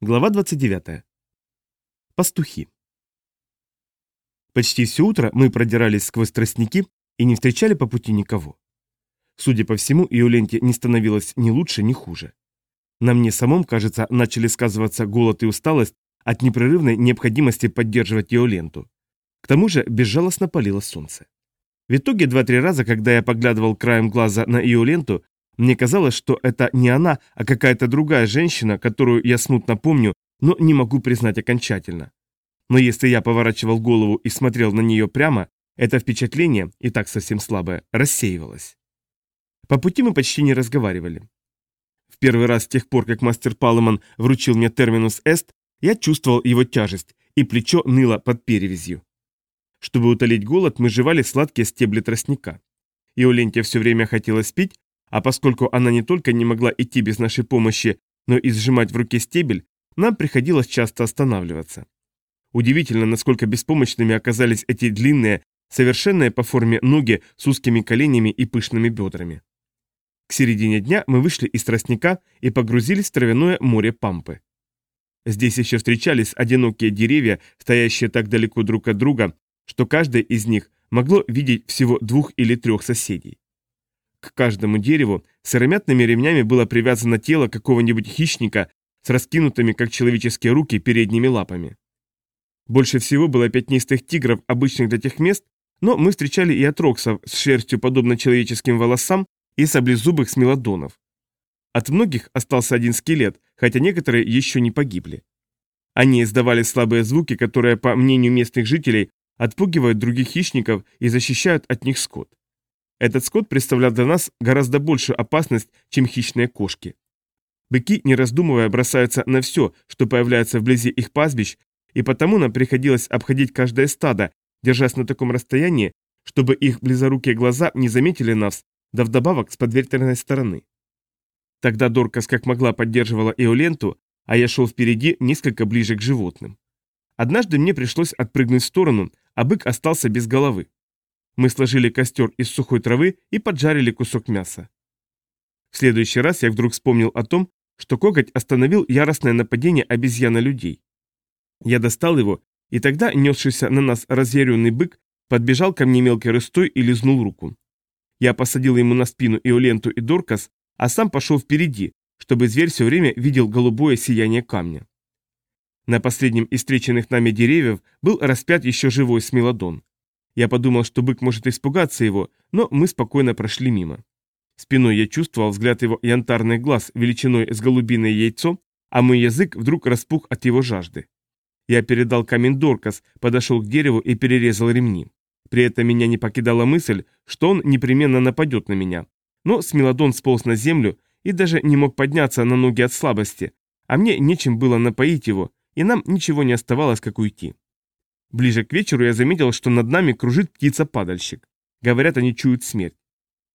Глава 29. Пастухи. Почти все утро мы продирались сквозь тростники и не встречали по пути никого. Судя по всему, ее ленте не становилось ни лучше, ни хуже. На мне самом, кажется, начали сказываться голод и усталость от непрерывной необходимости поддерживать ее ленту. К тому же безжалостно палило солнце. В итоге два-три раза, когда я поглядывал краем глаза на ее ленту, мне казалось, что это не она, а какая-то другая женщина, которую я смутно помню, но не могу признать окончательно. Но если я поворачивал голову и смотрел на нее прямо, это впечатление, и так совсем слабое, рассеивалось. По пути мы почти не разговаривали. В первый раз с тех пор, как мастер Палеман вручил мне терминус эст, я чувствовал его тяжесть, и плечо ныло под перевязью. Чтобы утолить голод, мы жевали сладкие стебли тростника. И Оленте все время хотелось пить, а поскольку она не только не могла идти без нашей помощи, но и сжимать в руке стебель, нам приходилось часто останавливаться. Удивительно, насколько беспомощными оказались эти длинные, совершенные по форме ноги с узкими коленями и пышными бедрами. К середине дня мы вышли из тростника и погрузились в травяное море Пампы. Здесь еще встречались одинокие деревья, стоящие так далеко друг от друга, что каждое из них могло видеть всего двух или трех соседей. К каждому дереву сыромятными ремнями было привязано тело какого-нибудь хищника с раскинутыми, как человеческие руки, передними лапами. Больше всего было пятнистых тигров, обычных для тех мест, но мы встречали и отроксов с шерстью, подобно человеческим волосам, и саблезубых смелодонов. От многих остался один скелет, хотя некоторые еще не погибли. Они издавали слабые звуки, которые, по мнению местных жителей, отпугивают других хищников и защищают от них скот. Этот скот представлял для нас гораздо большую опасность, чем хищные кошки. Быки, не раздумывая, бросаются на все, что появляется вблизи их пастбищ, и потому нам приходилось обходить каждое стадо, держась на таком расстоянии, чтобы их близорукие глаза не заметили нас, да вдобавок с подветренной стороны. Тогда Доркас как могла поддерживала Эоленту, а я шел впереди несколько ближе к животным. Однажды мне пришлось отпрыгнуть в сторону, а бык остался без головы. Мы сложили костер из сухой травы и поджарили кусок мяса. В следующий раз я вдруг вспомнил о том, что коготь остановил яростное нападение обезьян людей. Я достал его, и тогда несшийся на нас разъяренный бык подбежал ко мне мелкой рыстой и лизнул руку. Я посадил ему на спину Иоленту и Доркас, а сам пошел впереди, чтобы зверь все время видел голубое сияние камня. На последнем из встреченных нами деревьев был распят еще живой смелодон. Я подумал, что бык может испугаться его, но мы спокойно прошли мимо. Спиной я чувствовал взгляд его янтарных глаз величиной с голубиное яйцо, а мой язык вдруг распух от его жажды. Я передал камень Доркас, подошел к дереву и перерезал ремни. При этом меня не покидала мысль, что он непременно нападет на меня. Но Смелодон сполз на землю и даже не мог подняться на ноги от слабости, а мне нечем было напоить его, и нам ничего не оставалось, как уйти. Ближе к вечеру я заметил, что над нами кружит птица-падальщик. Говорят, они чуют смерть.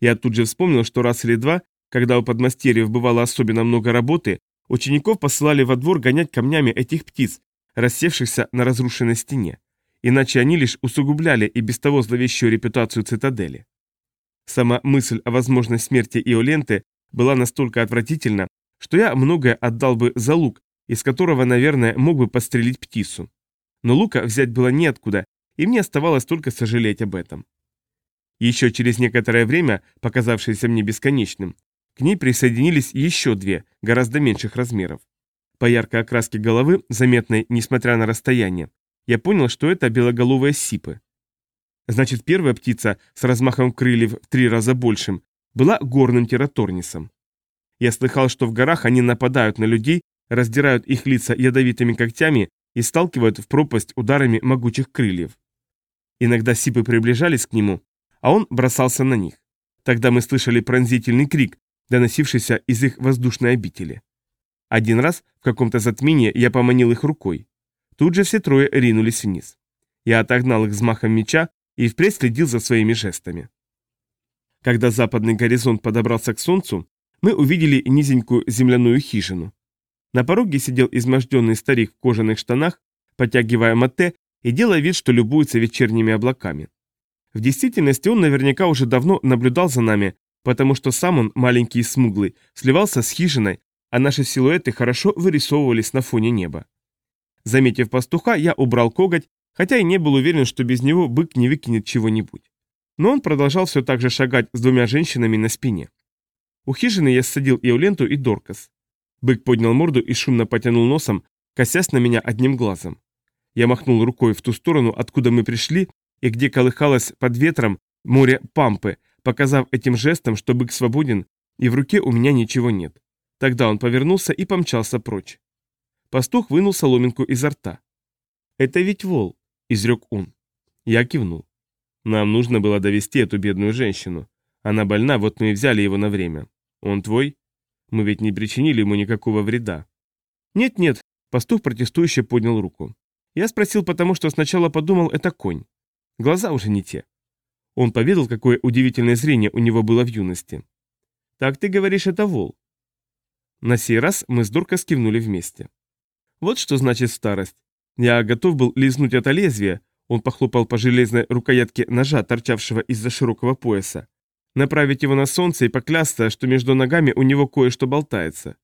Я тут же вспомнил, что раз или два, когда у подмастерьев бывало особенно много работы, учеников посылали во двор гонять камнями этих птиц, рассевшихся на разрушенной стене. Иначе они лишь усугубляли и без того зловещую репутацию цитадели. Сама мысль о возможной смерти Иоленты была настолько отвратительна, что я многое отдал бы за лук, из которого, наверное, мог бы подстрелить птицу но лука взять было неоткуда, и мне оставалось только сожалеть об этом. Еще через некоторое время, показавшееся мне бесконечным, к ней присоединились еще две, гораздо меньших размеров. По яркой окраске головы, заметной несмотря на расстояние, я понял, что это белоголовые сипы. Значит, первая птица с размахом крыльев в три раза большим была горным тераторнисом. Я слыхал, что в горах они нападают на людей, раздирают их лица ядовитыми когтями и сталкивают в пропасть ударами могучих крыльев. Иногда сипы приближались к нему, а он бросался на них. Тогда мы слышали пронзительный крик, доносившийся из их воздушной обители. Один раз в каком-то затмении я поманил их рукой. Тут же все трое ринулись вниз. Я отогнал их взмахом меча и впредь следил за своими жестами. Когда западный горизонт подобрался к солнцу, мы увидели низенькую земляную хижину. На пороге сидел изможденный старик в кожаных штанах, потягивая мате и делая вид, что любуется вечерними облаками. В действительности он наверняка уже давно наблюдал за нами, потому что сам он, маленький и смуглый, сливался с хижиной, а наши силуэты хорошо вырисовывались на фоне неба. Заметив пастуха, я убрал коготь, хотя и не был уверен, что без него бык не выкинет чего-нибудь. Но он продолжал все так же шагать с двумя женщинами на спине. У хижины я ссадил Иоленту и Доркас. Бык поднял морду и шумно потянул носом, косясь на меня одним глазом. Я махнул рукой в ту сторону, откуда мы пришли, и где колыхалось под ветром море пампы, показав этим жестом, что бык свободен, и в руке у меня ничего нет. Тогда он повернулся и помчался прочь. Пастух вынул соломинку изо рта. «Это ведь вол», — изрек он. Я кивнул. «Нам нужно было довести эту бедную женщину. Она больна, вот мы и взяли его на время. Он твой? Мы ведь не причинили ему никакого вреда». «Нет-нет», — пастух протестующе поднял руку. Я спросил потому, что сначала подумал, это конь. Глаза уже не те. Он поведал, какое удивительное зрение у него было в юности. «Так ты говоришь, это вол?» На сей раз мы с Дурка скивнули вместе. Вот что значит старость. Я готов был лизнуть это лезвие, он похлопал по железной рукоятке ножа, торчавшего из-за широкого пояса, направить его на солнце и поклясться, что между ногами у него кое-что болтается.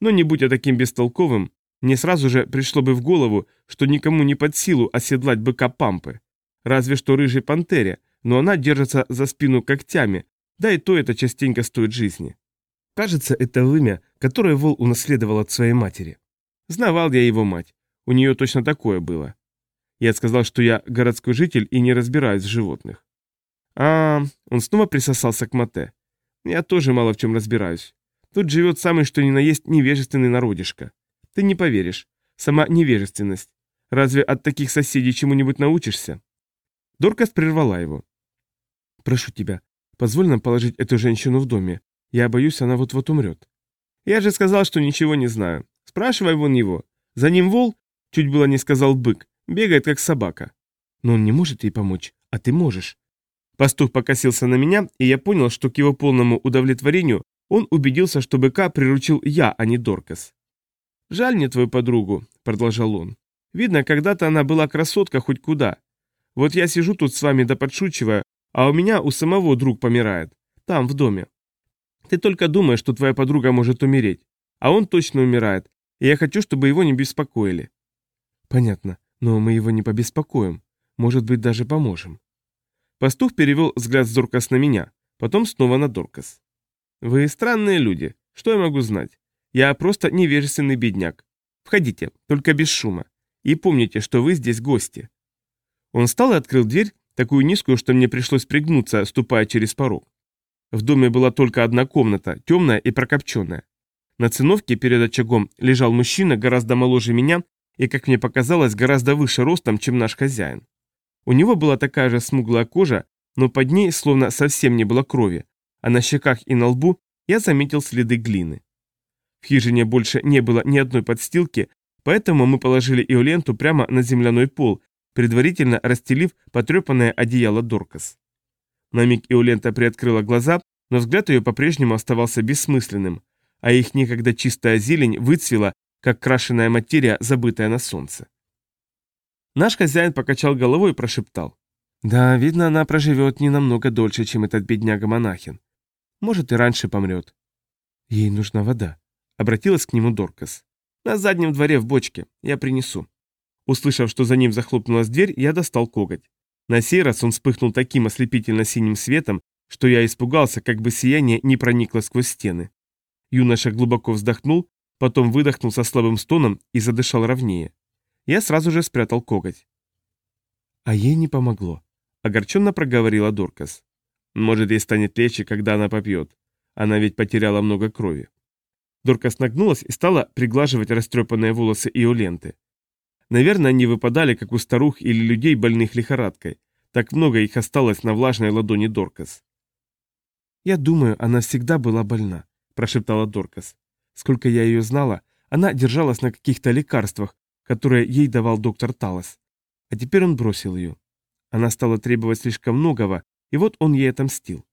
Но не будь я таким бестолковым, мне сразу же пришло бы в голову, что никому не под силу оседлать быка Пампы. Разве что рыжей пантере, но она держится за спину когтями, да и то это частенько стоит жизни. Кажется, это вымя, которое Вол унаследовал от своей матери. Знавал я его мать, у нее точно такое было. Я сказал, что я городской житель и не разбираюсь в животных. А, он снова присосался к Мате. Я тоже мало в чем разбираюсь. Тут живет самый что ни на есть невежественный народишко. Ты не поверишь. Сама невежественность. Разве от таких соседей чему-нибудь научишься? Доркас прервала его. Прошу тебя, позволь нам положить эту женщину в доме. Я боюсь, она вот-вот умрет. Я же сказал, что ничего не знаю. Спрашивай вон его. За ним вол, чуть было не сказал бык, бегает как собака. Но он не может ей помочь, а ты можешь. Пастух покосился на меня, и я понял, что к его полному удовлетворению он убедился, что быка приручил я, а не Доркас. «Жаль мне твою подругу», — продолжал он. «Видно, когда-то она была красотка хоть куда. Вот я сижу тут с вами да подшучиваю, а у меня у самого друг помирает. Там, в доме. Ты только думаешь, что твоя подруга может умереть. А он точно умирает, и я хочу, чтобы его не беспокоили». «Понятно, но мы его не побеспокоим. Может быть, даже поможем». Пастух перевел взгляд с Доркас на меня, потом снова на Доркас. «Вы странные люди. Что я могу знать? Я просто невежественный бедняк. Входите, только без шума. И помните, что вы здесь гости». Он встал и открыл дверь, такую низкую, что мне пришлось пригнуться, ступая через порог. В доме была только одна комната, темная и прокопченная. На циновке перед очагом лежал мужчина гораздо моложе меня и, как мне показалось, гораздо выше ростом, чем наш хозяин. У него была такая же смуглая кожа, но под ней словно совсем не было крови, а на щеках и на лбу я заметил следы глины. В хижине больше не было ни одной подстилки, поэтому мы положили Иоленту прямо на земляной пол, предварительно расстелив потрепанное одеяло Доркас. На миг Иолента приоткрыла глаза, но взгляд ее по-прежнему оставался бессмысленным, а их некогда чистая зелень выцвела, как крашеная материя, забытая на солнце. Наш хозяин покачал головой и прошептал. «Да, видно, она проживет не намного дольше, чем этот бедняга-монахин. Может, и раньше помрет. Ей нужна вода. Обратилась к нему Доркас. «На заднем дворе в бочке. Я принесу». Услышав, что за ним захлопнулась дверь, я достал коготь. На сей раз он вспыхнул таким ослепительно-синим светом, что я испугался, как бы сияние не проникло сквозь стены. Юноша глубоко вздохнул, потом выдохнул со слабым стоном и задышал ровнее. Я сразу же спрятал коготь. «А ей не помогло», — огорченно проговорила Доркас. «Может, ей станет легче, когда она попьет. Она ведь потеряла много крови». Доркас нагнулась и стала приглаживать растрепанные волосы и ленты. Наверное, они выпадали, как у старух или людей, больных лихорадкой. Так много их осталось на влажной ладони Доркас. «Я думаю, она всегда была больна», – прошептала Доркас. «Сколько я ее знала, она держалась на каких-то лекарствах, которые ей давал доктор Талос. А теперь он бросил ее. Она стала требовать слишком многого, и вот он ей отомстил.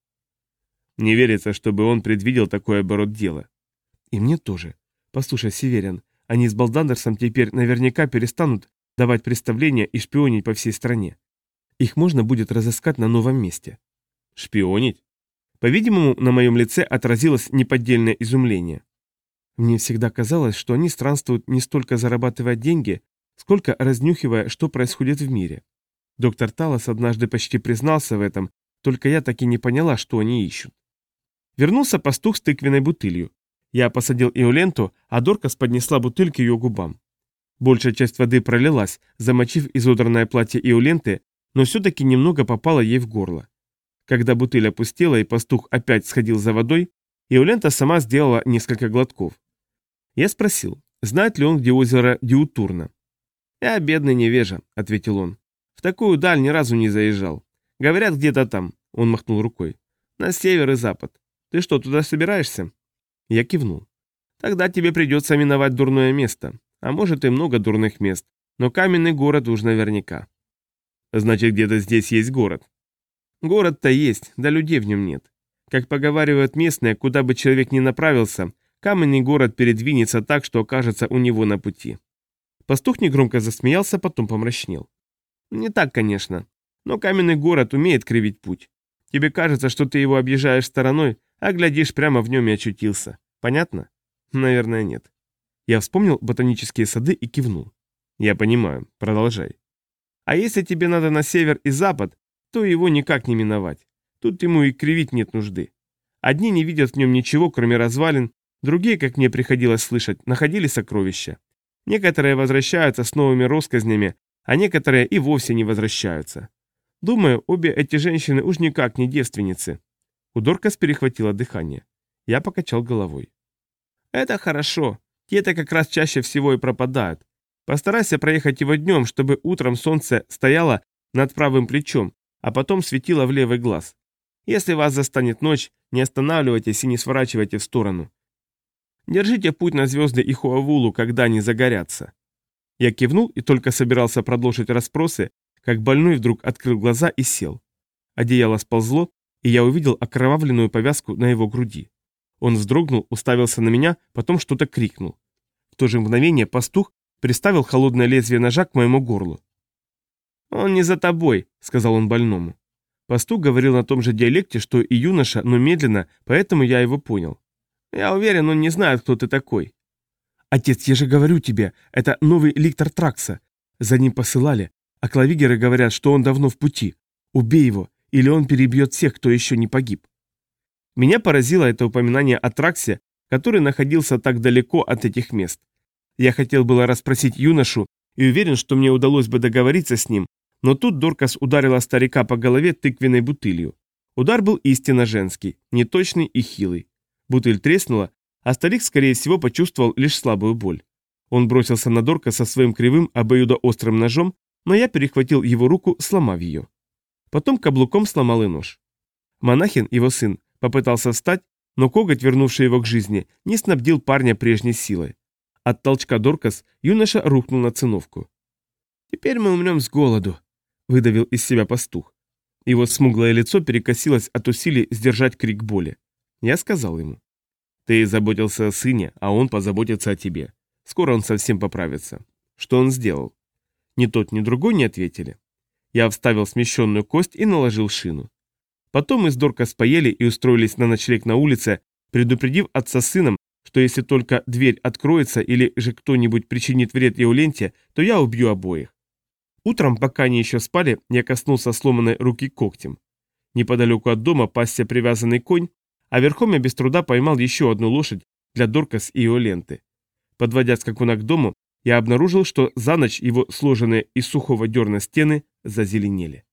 Не верится, чтобы он предвидел такой оборот дела. И мне тоже. Послушай, Северин, они с Балдандерсом теперь наверняка перестанут давать представления и шпионить по всей стране. Их можно будет разыскать на новом месте. Шпионить? По-видимому, на моем лице отразилось неподдельное изумление. Мне всегда казалось, что они странствуют не столько зарабатывая деньги, сколько разнюхивая, что происходит в мире. Доктор Талос однажды почти признался в этом, только я так и не поняла, что они ищут. Вернулся пастух с тыквенной бутылью. Я посадил Иоленту, а Доркас поднесла бутыль к ее губам. Большая часть воды пролилась, замочив изодранное платье Иоленты, но все-таки немного попало ей в горло. Когда бутыль опустела и пастух опять сходил за водой, Иолента сама сделала несколько глотков. Я спросил, знает ли он, где озеро Диутурна. «Я бедный невежа», — ответил он. «В такую даль ни разу не заезжал. Говорят, где-то там», — он махнул рукой. «На север и запад. Ты что, туда собираешься?» Я кивнул. «Тогда тебе придется миновать дурное место. А может и много дурных мест. Но каменный город уж наверняка». «Значит, где-то здесь есть город». «Город-то есть, да людей в нем нет. Как поговаривают местные, куда бы человек ни направился, каменный город передвинется так, что окажется у него на пути». Пастух негромко засмеялся, потом помрачнел. «Не так, конечно. Но каменный город умеет кривить путь. Тебе кажется, что ты его объезжаешь стороной, а глядишь, прямо в нем и очутился. Понятно? Наверное, нет. Я вспомнил ботанические сады и кивнул. Я понимаю. Продолжай. А если тебе надо на север и запад, то его никак не миновать. Тут ему и кривить нет нужды. Одни не видят в нем ничего, кроме развалин, другие, как мне приходилось слышать, находили сокровища. Некоторые возвращаются с новыми россказнями, а некоторые и вовсе не возвращаются. Думаю, обе эти женщины уж никак не девственницы. У Доркас перехватило дыхание. Я покачал головой. Это хорошо. Те-то как раз чаще всего и пропадают. Постарайся проехать его днем, чтобы утром солнце стояло над правым плечом, а потом светило в левый глаз. Если вас застанет ночь, не останавливайтесь и не сворачивайте в сторону. Держите путь на звезды и Хуавулу, когда они загорятся. Я кивнул и только собирался продолжить расспросы, как больной вдруг открыл глаза и сел. Одеяло сползло, и я увидел окровавленную повязку на его груди. Он вздрогнул, уставился на меня, потом что-то крикнул. В то же мгновение пастух приставил холодное лезвие ножа к моему горлу. «Он не за тобой», — сказал он больному. Пастух говорил на том же диалекте, что и юноша, но медленно, поэтому я его понял. «Я уверен, он не знает, кто ты такой». «Отец, я же говорю тебе, это новый ликтор Тракса. За ним посылали, а клавигеры говорят, что он давно в пути. Убей его, или он перебьет всех, кто еще не погиб». Меня поразило это упоминание о Траксе, который находился так далеко от этих мест. Я хотел было расспросить юношу и уверен, что мне удалось бы договориться с ним, но тут Доркас ударила старика по голове тыквенной бутылью. Удар был истинно женский, неточный и хилый. Бутыль треснула, а старик, скорее всего, почувствовал лишь слабую боль. Он бросился на Дорка со своим кривым обоюдоострым ножом, но я перехватил его руку, сломав ее. Потом каблуком сломал и нож. Монахин, его сын, попытался встать, но коготь, вернувший его к жизни, не снабдил парня прежней силой. От толчка Доркас юноша рухнул на циновку. «Теперь мы умрем с голоду», выдавил из себя пастух. Его смуглое лицо перекосилось от усилий сдержать крик боли. Я сказал ему. «Ты заботился о сыне, а он позаботится о тебе. Скоро он совсем поправится. Что он сделал?» Ни тот, ни другой не ответили. Я вставил смещенную кость и наложил шину. Потом мы с Доркас поели и устроились на ночлег на улице, предупредив отца с сыном, что если только дверь откроется или же кто-нибудь причинит вред Еуленте, то я убью обоих. Утром, пока они еще спали, я коснулся сломанной руки когтем. Неподалеку от дома пасся привязанный конь, а верхом я без труда поймал еще одну лошадь для Доркас и ее ленты. Подводя скакуна к дому, я обнаружил, что за ночь его сложенные из сухого дерна стены зазеленели.